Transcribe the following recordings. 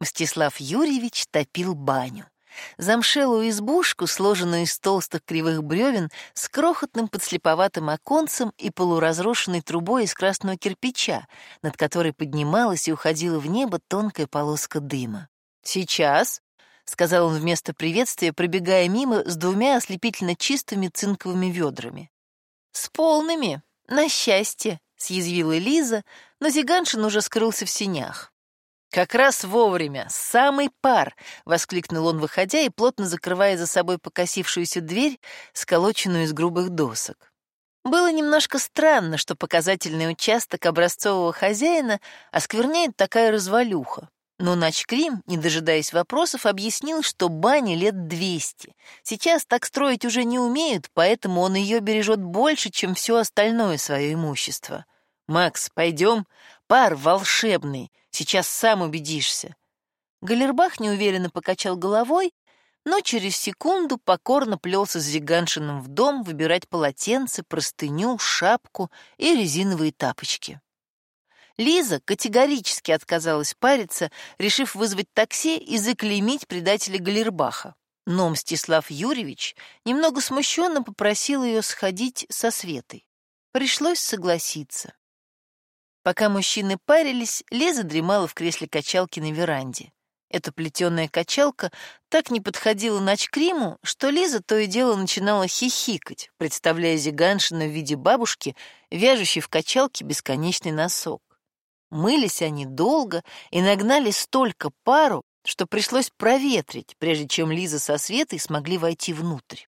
Мстислав Юрьевич топил баню. Замшелую избушку, сложенную из толстых кривых бревен, с крохотным подслеповатым оконцем и полуразрушенной трубой из красного кирпича, над которой поднималась и уходила в небо тонкая полоска дыма. «Сейчас», — сказал он вместо приветствия, пробегая мимо с двумя ослепительно чистыми цинковыми ведрами. «С полными, на счастье», — съязвила Лиза, но Зиганшин уже скрылся в синях. «Как раз вовремя! Самый пар!» — воскликнул он, выходя и плотно закрывая за собой покосившуюся дверь, сколоченную из грубых досок. Было немножко странно, что показательный участок образцового хозяина оскверняет такая развалюха. Но Начкрим, не дожидаясь вопросов, объяснил, что бане лет двести. Сейчас так строить уже не умеют, поэтому он ее бережет больше, чем все остальное свое имущество. «Макс, пойдем? Пар волшебный. Сейчас сам убедишься». Галербах неуверенно покачал головой, но через секунду покорно плелся с Зиганшиным в дом выбирать полотенце, простыню, шапку и резиновые тапочки. Лиза категорически отказалась париться, решив вызвать такси и заклеймить предателя Галербаха. Но Мстислав Юрьевич немного смущенно попросил ее сходить со Светой. Пришлось согласиться. Пока мужчины парились, Лиза дремала в кресле качалки на веранде. Эта плетеная качалка так не подходила Начкриму, что Лиза то и дело начинала хихикать, представляя Зиганшина в виде бабушки, вяжущей в качалке бесконечный носок. Мылись они долго и нагнали столько пару, что пришлось проветрить, прежде чем Лиза со Светой смогли войти внутрь.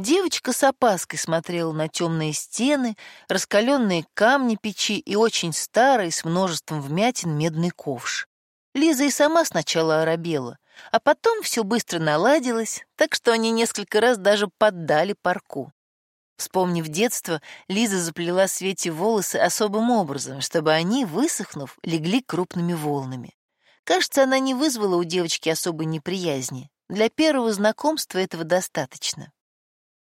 Девочка с опаской смотрела на темные стены, раскаленные камни печи и очень старый, с множеством вмятин, медный ковш. Лиза и сама сначала оробела, а потом все быстро наладилось, так что они несколько раз даже поддали парку. Вспомнив детство, Лиза заплела Свете волосы особым образом, чтобы они, высохнув, легли крупными волнами. Кажется, она не вызвала у девочки особой неприязни. Для первого знакомства этого достаточно.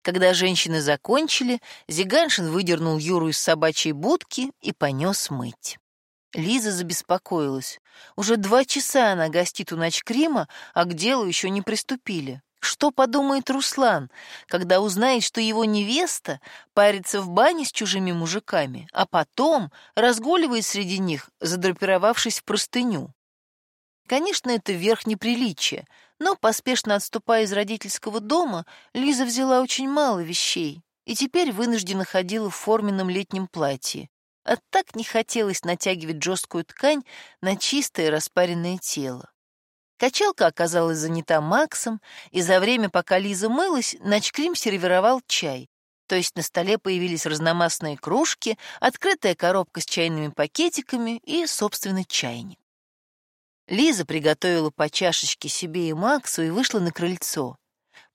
Когда женщины закончили, Зиганшин выдернул Юру из собачьей будки и понес мыть. Лиза забеспокоилась. Уже два часа она гостит у Ночкрима, а к делу еще не приступили. Что подумает Руслан, когда узнает, что его невеста парится в бане с чужими мужиками, а потом разгуливает среди них, задрапировавшись в простыню? Конечно, это верх неприличия, но, поспешно отступая из родительского дома, Лиза взяла очень мало вещей и теперь вынуждена ходила в форменном летнем платье. А так не хотелось натягивать жесткую ткань на чистое распаренное тело. Качалка оказалась занята Максом, и за время, пока Лиза мылась, Начкрим сервировал чай. То есть на столе появились разномастные кружки, открытая коробка с чайными пакетиками и, собственно, чайник. Лиза приготовила по чашечке себе и Максу и вышла на крыльцо.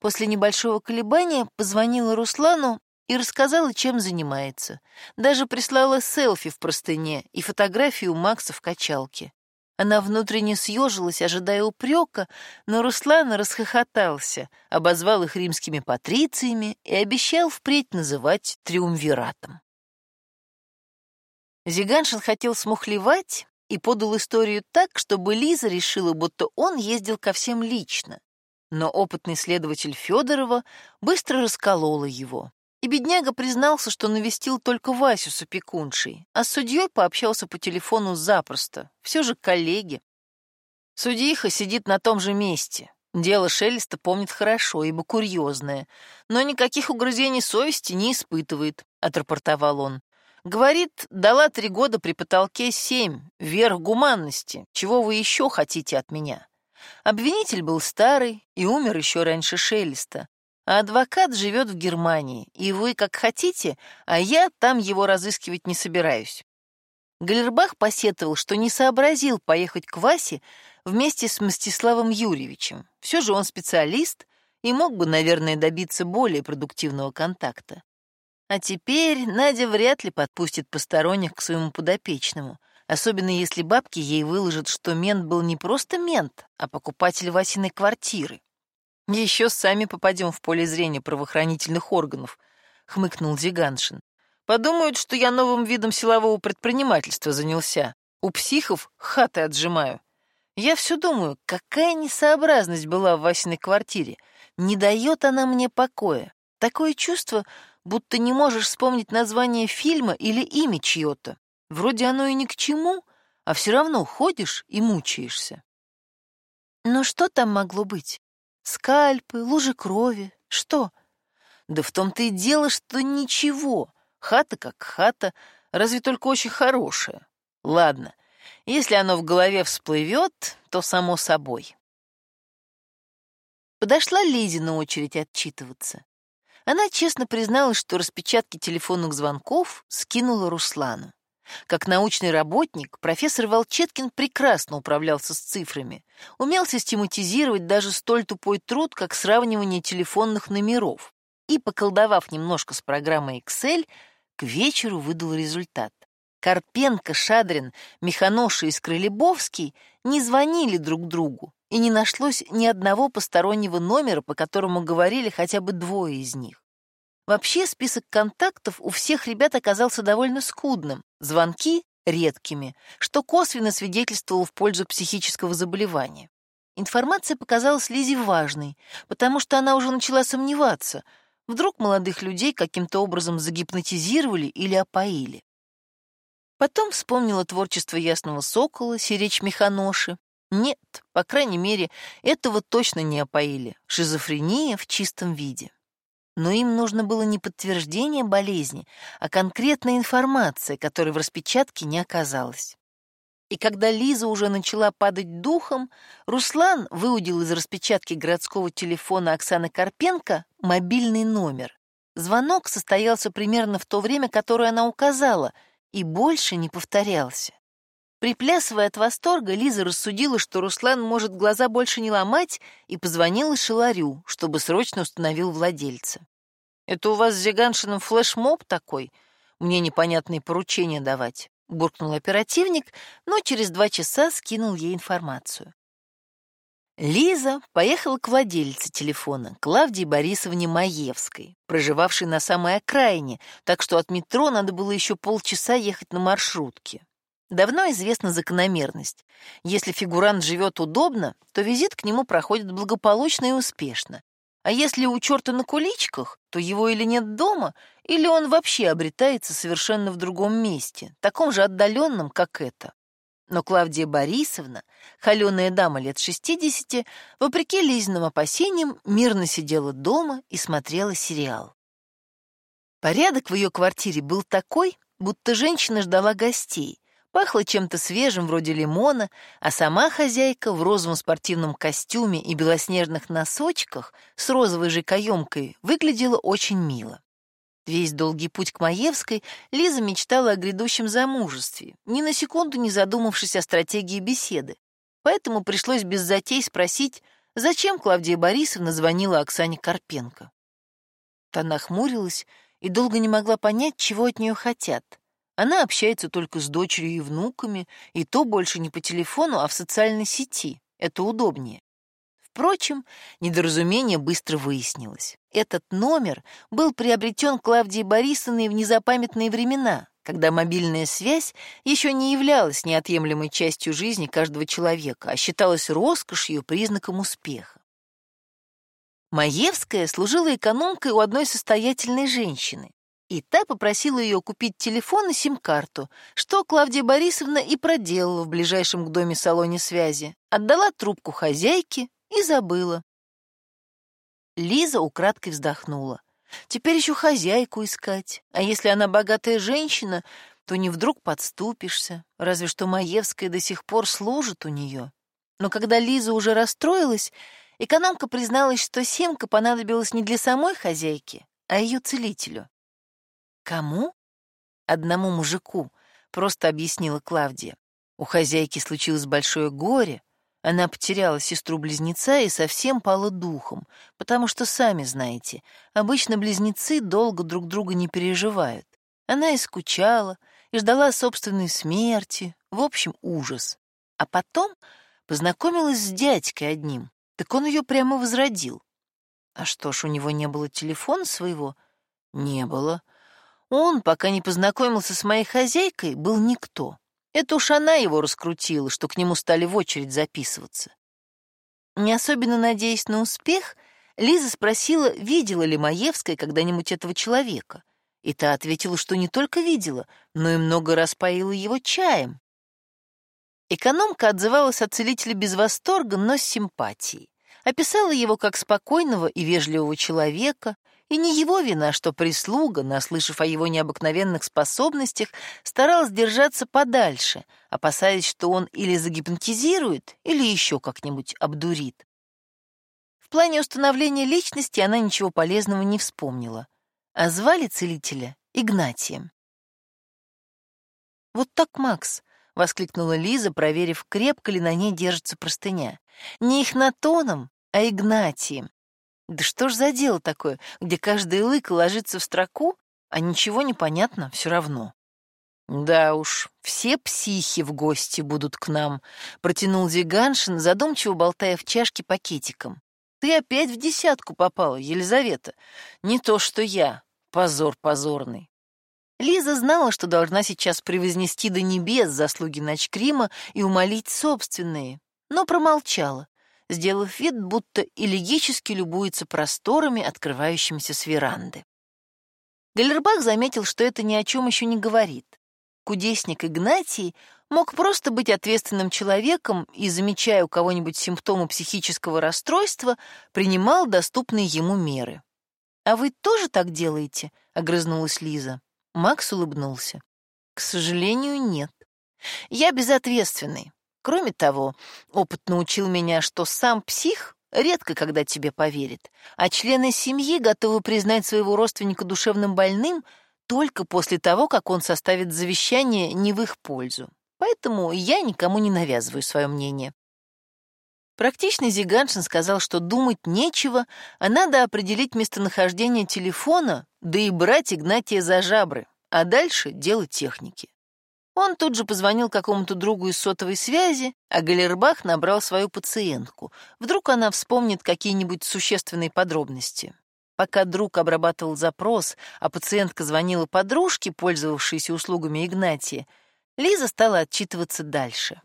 После небольшого колебания позвонила Руслану и рассказала, чем занимается. Даже прислала селфи в простыне и фотографию Макса в качалке. Она внутренне съежилась, ожидая упрека, но Руслан расхохотался, обозвал их римскими патрициями и обещал впредь называть триумвиратом. Зиганшин хотел смухлевать, и подал историю так, чтобы Лиза решила, будто он ездил ко всем лично. Но опытный следователь Федорова быстро расколола его. И бедняга признался, что навестил только Васю с опекуншей, а с судьей пообщался по телефону запросто. Все же коллеги. Судьиха сидит на том же месте. Дело Шелеста помнит хорошо, ибо курьезное, но никаких угрызений совести не испытывает, — отрапортовал он. Говорит, дала три года при потолке семь, верх гуманности. Чего вы еще хотите от меня? Обвинитель был старый и умер еще раньше Шелеста. А адвокат живет в Германии, и вы как хотите, а я там его разыскивать не собираюсь. Галербах посетовал, что не сообразил поехать к Васе вместе с Мстиславом Юрьевичем. Все же он специалист и мог бы, наверное, добиться более продуктивного контакта. А теперь Надя вряд ли подпустит посторонних к своему подопечному, особенно если бабки ей выложат, что мент был не просто мент, а покупатель Васиной квартиры. Еще сами попадем в поле зрения правоохранительных органов, хмыкнул Зиганшин. Подумают, что я новым видом силового предпринимательства занялся. У психов хаты отжимаю. Я все думаю, какая несообразность была в Васиной квартире. Не дает она мне покоя. Такое чувство, будто не можешь вспомнить название фильма или имя чье-то. Вроде оно и ни к чему, а все равно ходишь и мучаешься. Но что там могло быть? Скальпы, лужи крови, что? Да в том-то и дело, что ничего. Хата как хата, разве только очень хорошая. Ладно, если оно в голове всплывет, то само собой. Подошла Лизе на очередь отчитываться. Она честно призналась, что распечатки телефонных звонков скинула Руслану. Как научный работник, профессор Волчеткин прекрасно управлялся с цифрами, умел систематизировать даже столь тупой труд, как сравнивание телефонных номеров, и, поколдовав немножко с программой Excel, к вечеру выдал результат. Карпенко, Шадрин, Механоши и Скрылебовский не звонили друг другу, и не нашлось ни одного постороннего номера, по которому говорили хотя бы двое из них. Вообще список контактов у всех ребят оказался довольно скудным, звонки — редкими, что косвенно свидетельствовало в пользу психического заболевания. Информация показалась Лизе важной, потому что она уже начала сомневаться, вдруг молодых людей каким-то образом загипнотизировали или опоили. Потом вспомнила творчество Ясного Сокола, Сиречь Механоши, нет, по крайней мере, этого точно не опоили. Шизофрения в чистом виде. Но им нужно было не подтверждение болезни, а конкретная информация, которой в распечатке не оказалось. И когда Лиза уже начала падать духом, Руслан выудил из распечатки городского телефона Оксаны Карпенко мобильный номер. Звонок состоялся примерно в то время, которое она указала, и больше не повторялся. Приплясывая от восторга, Лиза рассудила, что Руслан может глаза больше не ломать, и позвонила Шеларю, чтобы срочно установил владельца. «Это у вас с Зиганшиным флешмоб такой? Мне непонятные поручения давать», — буркнул оперативник, но через два часа скинул ей информацию. Лиза поехала к владельце телефона, Клавдии Борисовне Маевской, проживавшей на самой окраине, так что от метро надо было еще полчаса ехать на маршрутке. Давно известна закономерность. Если фигурант живет удобно, то визит к нему проходит благополучно и успешно. А если у черта на куличках, то его или нет дома, или он вообще обретается совершенно в другом месте, таком же отдаленном, как это. Но Клавдия Борисовна, холеная дама лет 60, вопреки Лизиным опасениям, мирно сидела дома и смотрела сериал. Порядок в ее квартире был такой, будто женщина ждала гостей, Пахло чем-то свежим, вроде лимона, а сама хозяйка в розовом спортивном костюме и белоснежных носочках с розовой же каемкой выглядела очень мило. Весь долгий путь к Маевской Лиза мечтала о грядущем замужестве, ни на секунду не задумавшись о стратегии беседы. Поэтому пришлось без затей спросить, зачем Клавдия Борисовна звонила Оксане Карпенко. Та нахмурилась и долго не могла понять, чего от нее хотят — она общается только с дочерью и внуками, и то больше не по телефону, а в социальной сети. Это удобнее. Впрочем, недоразумение быстро выяснилось. Этот номер был приобретен Клавдией Борисовной в незапамятные времена, когда мобильная связь еще не являлась неотъемлемой частью жизни каждого человека, а считалась роскошью, признаком успеха. Маевская служила экономкой у одной состоятельной женщины, и та попросила ее купить телефон и сим-карту, что Клавдия Борисовна и проделала в ближайшем к доме салоне связи. Отдала трубку хозяйке и забыла. Лиза украдкой вздохнула. Теперь еще хозяйку искать. А если она богатая женщина, то не вдруг подступишься. Разве что Маевская до сих пор служит у нее. Но когда Лиза уже расстроилась, экономка призналась, что симка понадобилась не для самой хозяйки, а ее целителю. «Кому?» «Одному мужику», — просто объяснила Клавдия. У хозяйки случилось большое горе. Она потеряла сестру-близнеца и совсем пала духом, потому что, сами знаете, обычно близнецы долго друг друга не переживают. Она и скучала, и ждала собственной смерти, в общем, ужас. А потом познакомилась с дядькой одним, так он ее прямо возродил. А что ж, у него не было телефона своего? Не было. Он, пока не познакомился с моей хозяйкой, был никто. Это уж она его раскрутила, что к нему стали в очередь записываться. Не особенно надеясь на успех, Лиза спросила, видела ли Маевская когда-нибудь этого человека. И та ответила, что не только видела, но и много раз поила его чаем. Экономка отзывалась о целителе без восторга, но с симпатией. Описала его как спокойного и вежливого человека, и не его вина, что прислуга, наслышав о его необыкновенных способностях, старалась держаться подальше, опасаясь, что он или загипнотизирует, или еще как-нибудь обдурит. В плане установления личности она ничего полезного не вспомнила, а звали целителя Игнатием. «Вот так, Макс», — воскликнула Лиза, проверив, крепко ли на ней держится простыня. «Не Ихнатоном, а Игнатием. Да что ж за дело такое, где каждая лыка ложится в строку, а ничего не понятно все равно?» «Да уж, все психи в гости будут к нам», — протянул Зиганшин, задумчиво болтая в чашке пакетиком. «Ты опять в десятку попала, Елизавета. Не то что я. Позор позорный». Лиза знала, что должна сейчас превознести до небес заслуги Ночкрима и умолить собственные, но промолчала, сделав вид, будто элегически любуется просторами, открывающимися с веранды. Галербах заметил, что это ни о чем еще не говорит. Кудесник Игнатий мог просто быть ответственным человеком и, замечая у кого-нибудь симптомы психического расстройства, принимал доступные ему меры. «А вы тоже так делаете?» — огрызнулась Лиза. Макс улыбнулся. «К сожалению, нет. Я безответственный. Кроме того, опыт научил меня, что сам псих редко когда тебе поверит, а члены семьи готовы признать своего родственника душевным больным только после того, как он составит завещание не в их пользу. Поэтому я никому не навязываю свое мнение. Практичный Зиганшин сказал, что думать нечего, а надо определить местонахождение телефона, да и брать Игнатия за жабры, а дальше дело техники. Он тут же позвонил какому-то другу из сотовой связи, а Галербах набрал свою пациентку. Вдруг она вспомнит какие-нибудь существенные подробности. Пока друг обрабатывал запрос, а пациентка звонила подружке, пользовавшейся услугами Игнатия, Лиза стала отчитываться дальше.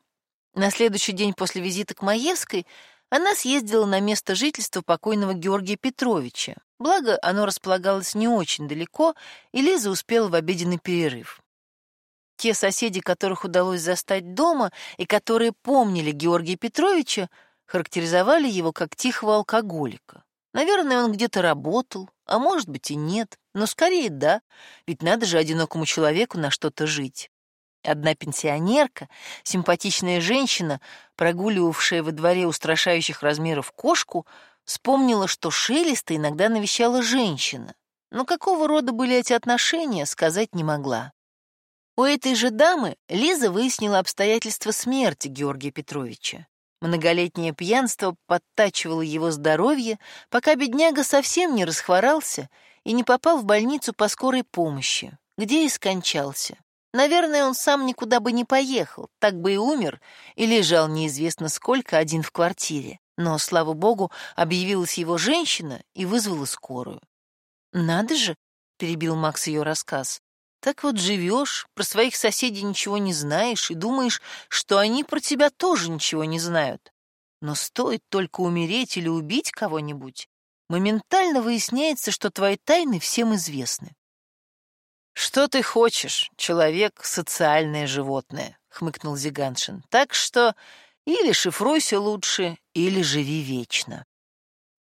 На следующий день после визита к Маевской она съездила на место жительства покойного Георгия Петровича. Благо, оно располагалось не очень далеко, и Лиза успела в обеденный перерыв. Те соседи, которых удалось застать дома и которые помнили Георгия Петровича, характеризовали его как тихого алкоголика. Наверное, он где-то работал, а может быть и нет, но скорее да, ведь надо же одинокому человеку на что-то жить. Одна пенсионерка, симпатичная женщина, прогуливавшая во дворе устрашающих размеров кошку, вспомнила, что Шелеста иногда навещала женщина. Но какого рода были эти отношения, сказать не могла. У этой же дамы Лиза выяснила обстоятельства смерти Георгия Петровича. Многолетнее пьянство подтачивало его здоровье, пока бедняга совсем не расхворался и не попал в больницу по скорой помощи, где и скончался. Наверное, он сам никуда бы не поехал, так бы и умер, и лежал неизвестно сколько один в квартире. Но, слава богу, объявилась его женщина и вызвала скорую. «Надо же!» — перебил Макс ее рассказ. «Так вот живешь, про своих соседей ничего не знаешь и думаешь, что они про тебя тоже ничего не знают. Но стоит только умереть или убить кого-нибудь, моментально выясняется, что твои тайны всем известны. «Что ты хочешь, человек — социальное животное», — хмыкнул Зиганшин. «Так что или шифруйся лучше, или живи вечно».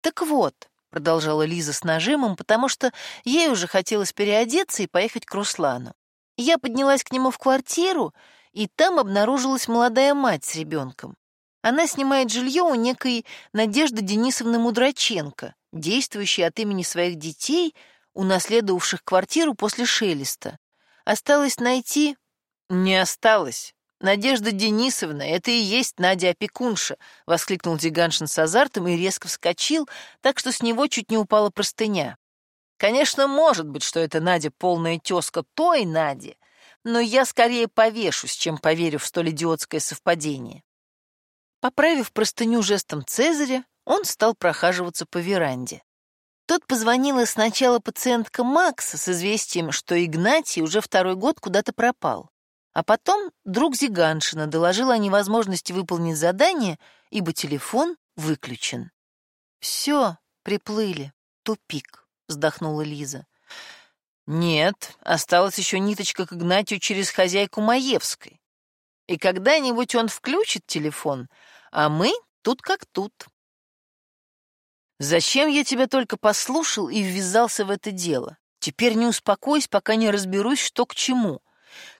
«Так вот», — продолжала Лиза с нажимом, потому что ей уже хотелось переодеться и поехать к Руслану. Я поднялась к нему в квартиру, и там обнаружилась молодая мать с ребенком. Она снимает жилье у некой Надежды Денисовны Мудраченко, действующей от имени своих детей — унаследовавших квартиру после Шелеста. Осталось найти... Не осталось. Надежда Денисовна, это и есть Надя Опекунша, воскликнул Диганшин с азартом и резко вскочил, так что с него чуть не упала простыня. Конечно, может быть, что это Надя полная тезка той Нади, но я скорее повешусь, чем поверю в столь идиотское совпадение. Поправив простыню жестом Цезаря, он стал прохаживаться по веранде. Тут позвонила сначала пациентка Макса с известием, что Игнатий уже второй год куда-то пропал. А потом друг Зиганшина доложил о невозможности выполнить задание, ибо телефон выключен. «Все, приплыли. Тупик», — вздохнула Лиза. «Нет, осталась еще ниточка к Игнатию через хозяйку Маевской. И когда-нибудь он включит телефон, а мы тут как тут». «Зачем я тебя только послушал и ввязался в это дело? Теперь не успокоюсь, пока не разберусь, что к чему.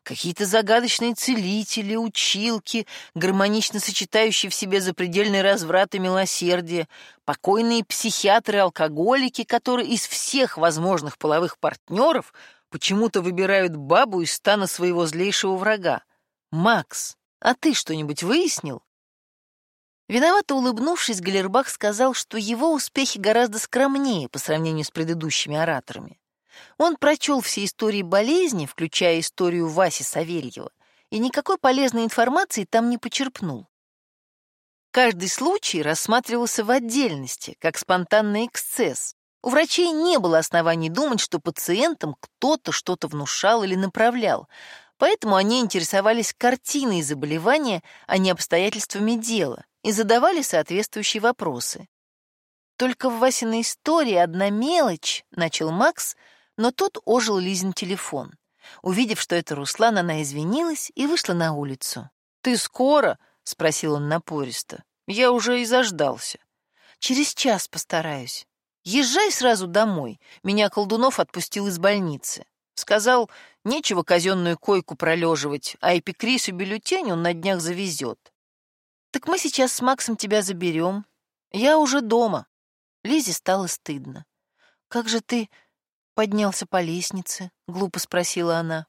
Какие-то загадочные целители, училки, гармонично сочетающие в себе запредельный разврат и милосердие, покойные психиатры-алкоголики, которые из всех возможных половых партнеров почему-то выбирают бабу из стана своего злейшего врага. Макс, а ты что-нибудь выяснил? Виновато улыбнувшись, Галербах сказал, что его успехи гораздо скромнее по сравнению с предыдущими ораторами. Он прочел все истории болезни, включая историю Васи Савельева, и никакой полезной информации там не почерпнул. Каждый случай рассматривался в отдельности, как спонтанный эксцесс. У врачей не было оснований думать, что пациентам кто-то что-то внушал или направлял, поэтому они интересовались картиной заболевания, а не обстоятельствами дела, и задавали соответствующие вопросы. Только в Васиной истории одна мелочь, начал Макс, но тут ожил Лизин телефон. Увидев, что это Руслан, она извинилась и вышла на улицу. «Ты скоро?» — спросил он напористо. «Я уже и заждался». «Через час постараюсь. Езжай сразу домой. Меня Колдунов отпустил из больницы. Сказал, нечего казенную койку пролеживать, а эпикрис и бюллетень он на днях завезет. Так мы сейчас с Максом тебя заберем. Я уже дома». Лизе стало стыдно. «Как же ты поднялся по лестнице?» — глупо спросила она.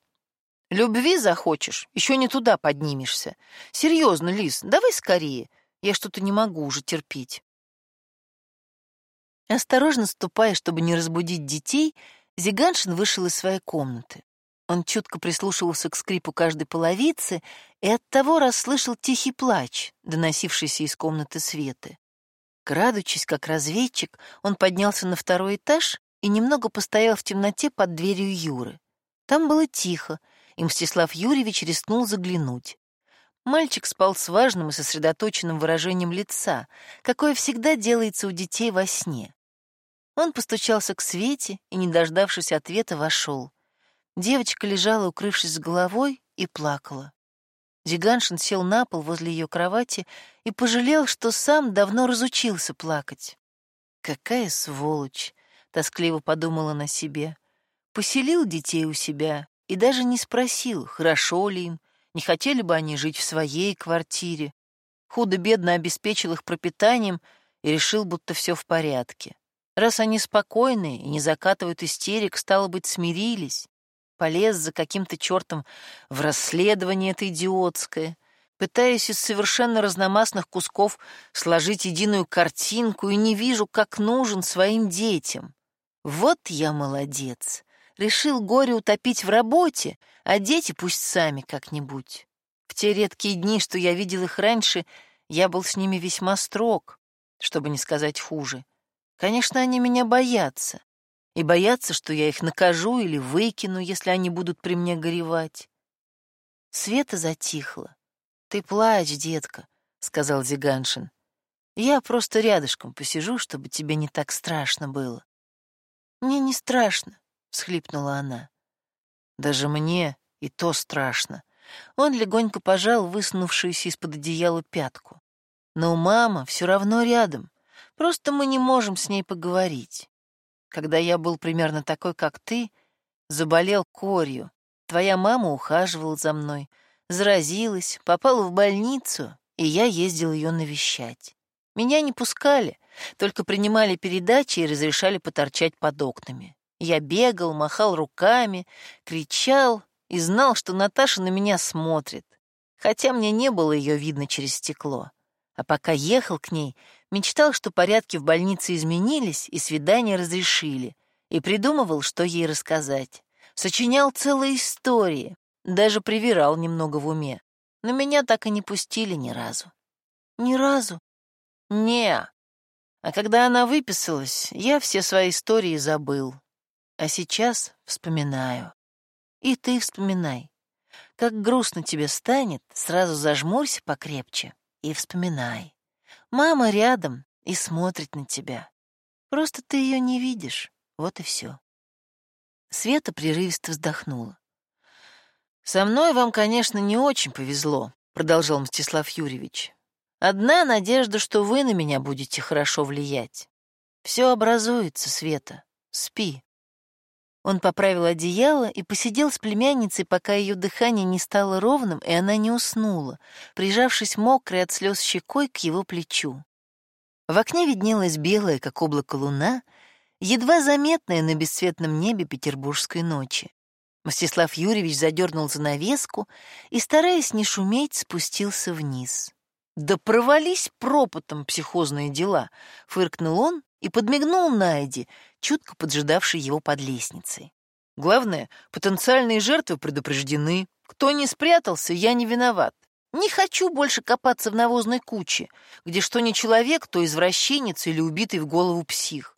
«Любви захочешь, еще не туда поднимешься. Серьезно, Лиз, давай скорее. Я что-то не могу уже терпеть». Осторожно ступая, чтобы не разбудить детей, Зиганшин вышел из своей комнаты. Он чутко прислушивался к скрипу каждой половицы и оттого расслышал тихий плач, доносившийся из комнаты Светы. Крадучись, как разведчик, он поднялся на второй этаж и немного постоял в темноте под дверью Юры. Там было тихо, и Мстислав Юрьевич рискнул заглянуть. Мальчик спал с важным и сосредоточенным выражением лица, какое всегда делается у детей во сне. Он постучался к Свете и, не дождавшись ответа, вошел. Девочка лежала, укрывшись головой, и плакала. Зиганшин сел на пол возле ее кровати и пожалел, что сам давно разучился плакать. Какая сволочь! Тоскливо подумала на себе. Поселил детей у себя и даже не спросил, хорошо ли им, не хотели бы они жить в своей квартире. Худо-бедно обеспечил их пропитанием и решил, будто все в порядке. Раз они спокойные и не закатывают истерик, стало быть, смирились. Полез за каким-то чертом в расследование это идиотское, пытаясь из совершенно разномастных кусков сложить единую картинку и не вижу, как нужен своим детям. Вот я молодец. Решил горе утопить в работе, а дети пусть сами как-нибудь. В те редкие дни, что я видел их раньше, я был с ними весьма строг, чтобы не сказать хуже. Конечно, они меня боятся. И боятся, что я их накажу или выкину, если они будут при мне горевать. Света затихла. «Ты плачь, детка», — сказал Зиганшин. «Я просто рядышком посижу, чтобы тебе не так страшно было». «Мне не страшно», — всхлипнула она. «Даже мне и то страшно». Он легонько пожал высунувшуюся из-под одеяла пятку. «Но мама все равно рядом. Просто мы не можем с ней поговорить. Когда я был примерно такой, как ты, заболел корью. Твоя мама ухаживала за мной, заразилась, попала в больницу, и я ездил ее навещать. Меня не пускали, только принимали передачи и разрешали поторчать под окнами. Я бегал, махал руками, кричал и знал, что Наташа на меня смотрит, хотя мне не было ее видно через стекло. А пока ехал к ней, мечтал, что порядки в больнице изменились и свидания разрешили, и придумывал, что ей рассказать. Сочинял целые истории, даже привирал немного в уме. Но меня так и не пустили ни разу. Ни разу? Не. А когда она выписалась, я все свои истории забыл. А сейчас вспоминаю. И ты вспоминай. Как грустно тебе станет, сразу зажмурься покрепче и вспоминай. Мама рядом и смотрит на тебя. Просто ты ее не видишь, вот и все. Света прерывисто вздохнула. «Со мной вам, конечно, не очень повезло», — продолжал Мстислав Юрьевич. «Одна надежда, что вы на меня будете хорошо влиять. Все образуется, Света. Спи». Он поправил одеяло и посидел с племянницей, пока ее дыхание не стало ровным, и она не уснула, прижавшись мокрой от слез щекой к его плечу. В окне виднелась белая, как облако луна, едва заметная на бесцветном небе петербургской ночи. Мстислав Юрьевич задернул занавеску и, стараясь не шуметь, спустился вниз. «Да провались пропотом психозные дела!» — фыркнул он и подмигнул Найди, чутко поджидавший его под лестницей. «Главное, потенциальные жертвы предупреждены. Кто не спрятался, я не виноват. Не хочу больше копаться в навозной куче, где что не человек, то извращенец или убитый в голову псих.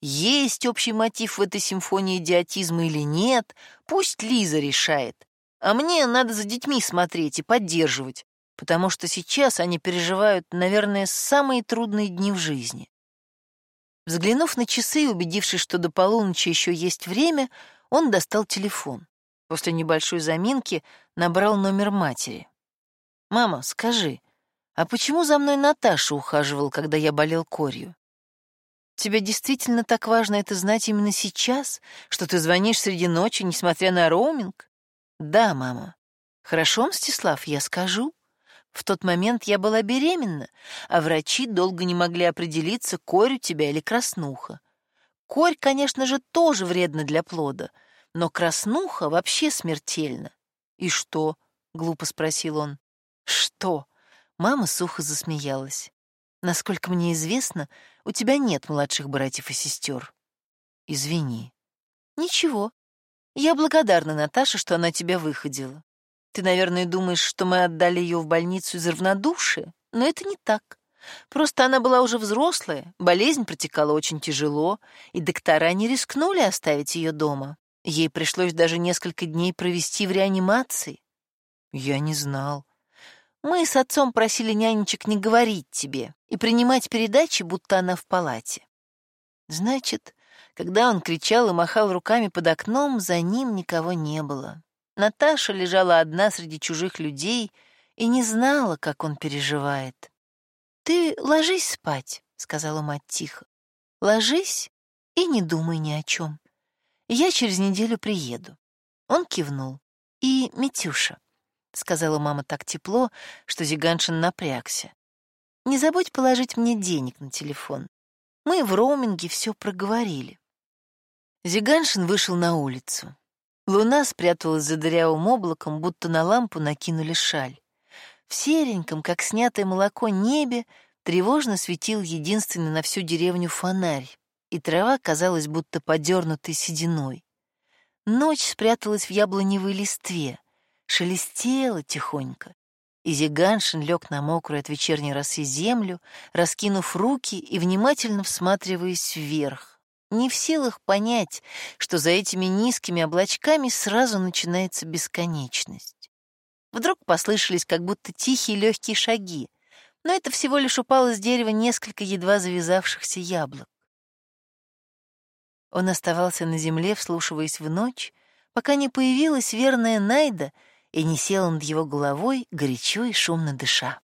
Есть общий мотив в этой симфонии идиотизма или нет, пусть Лиза решает. А мне надо за детьми смотреть и поддерживать, потому что сейчас они переживают, наверное, самые трудные дни в жизни. Взглянув на часы и убедившись, что до полуночи еще есть время, он достал телефон. После небольшой заминки набрал номер матери. «Мама, скажи, а почему за мной Наташа ухаживал, когда я болел корью? Тебе действительно так важно это знать именно сейчас, что ты звонишь среди ночи, несмотря на роуминг? Да, мама. Хорошо, Мстислав, я скажу. В тот момент я была беременна, а врачи долго не могли определиться, корь у тебя или краснуха. Корь, конечно же, тоже вредна для плода, но краснуха вообще смертельна. «И что?» — глупо спросил он. «Что?» — мама сухо засмеялась. Насколько мне известно, у тебя нет младших братьев и сестер. Извини. Ничего. Я благодарна Наташе, что она тебя выходила. Ты, наверное, думаешь, что мы отдали ее в больницу из равнодушия, но это не так. Просто она была уже взрослая, болезнь протекала очень тяжело, и доктора не рискнули оставить ее дома. Ей пришлось даже несколько дней провести в реанимации. Я не знал. Мы с отцом просили нянечек не говорить тебе и принимать передачи, будто она в палате. Значит, когда он кричал и махал руками под окном, за ним никого не было. Наташа лежала одна среди чужих людей и не знала, как он переживает. «Ты ложись спать», — сказала мать тихо. «Ложись и не думай ни о чем. Я через неделю приеду». Он кивнул. «И Митюша, — сказала мама так тепло, что Зиганшин напрягся. «Не забудь положить мне денег на телефон. Мы в роуминге все проговорили». Зиганшин вышел на улицу. Луна спряталась за дырявым облаком, будто на лампу накинули шаль. В сереньком, как снятое молоко, небе тревожно светил единственный на всю деревню фонарь, и трава казалась будто подернутой сединой. Ночь спряталась в яблоневой листве — шелестело тихонько. И Зиганшин лег на мокрую от вечерней росы землю, раскинув руки и внимательно всматриваясь вверх, не в силах понять, что за этими низкими облачками сразу начинается бесконечность. Вдруг послышались как будто тихие легкие шаги, но это всего лишь упало с дерева несколько едва завязавшихся яблок. Он оставался на земле, вслушиваясь в ночь, пока не появилась верная Найда — и не села над его головой, горячо и шумно дыша.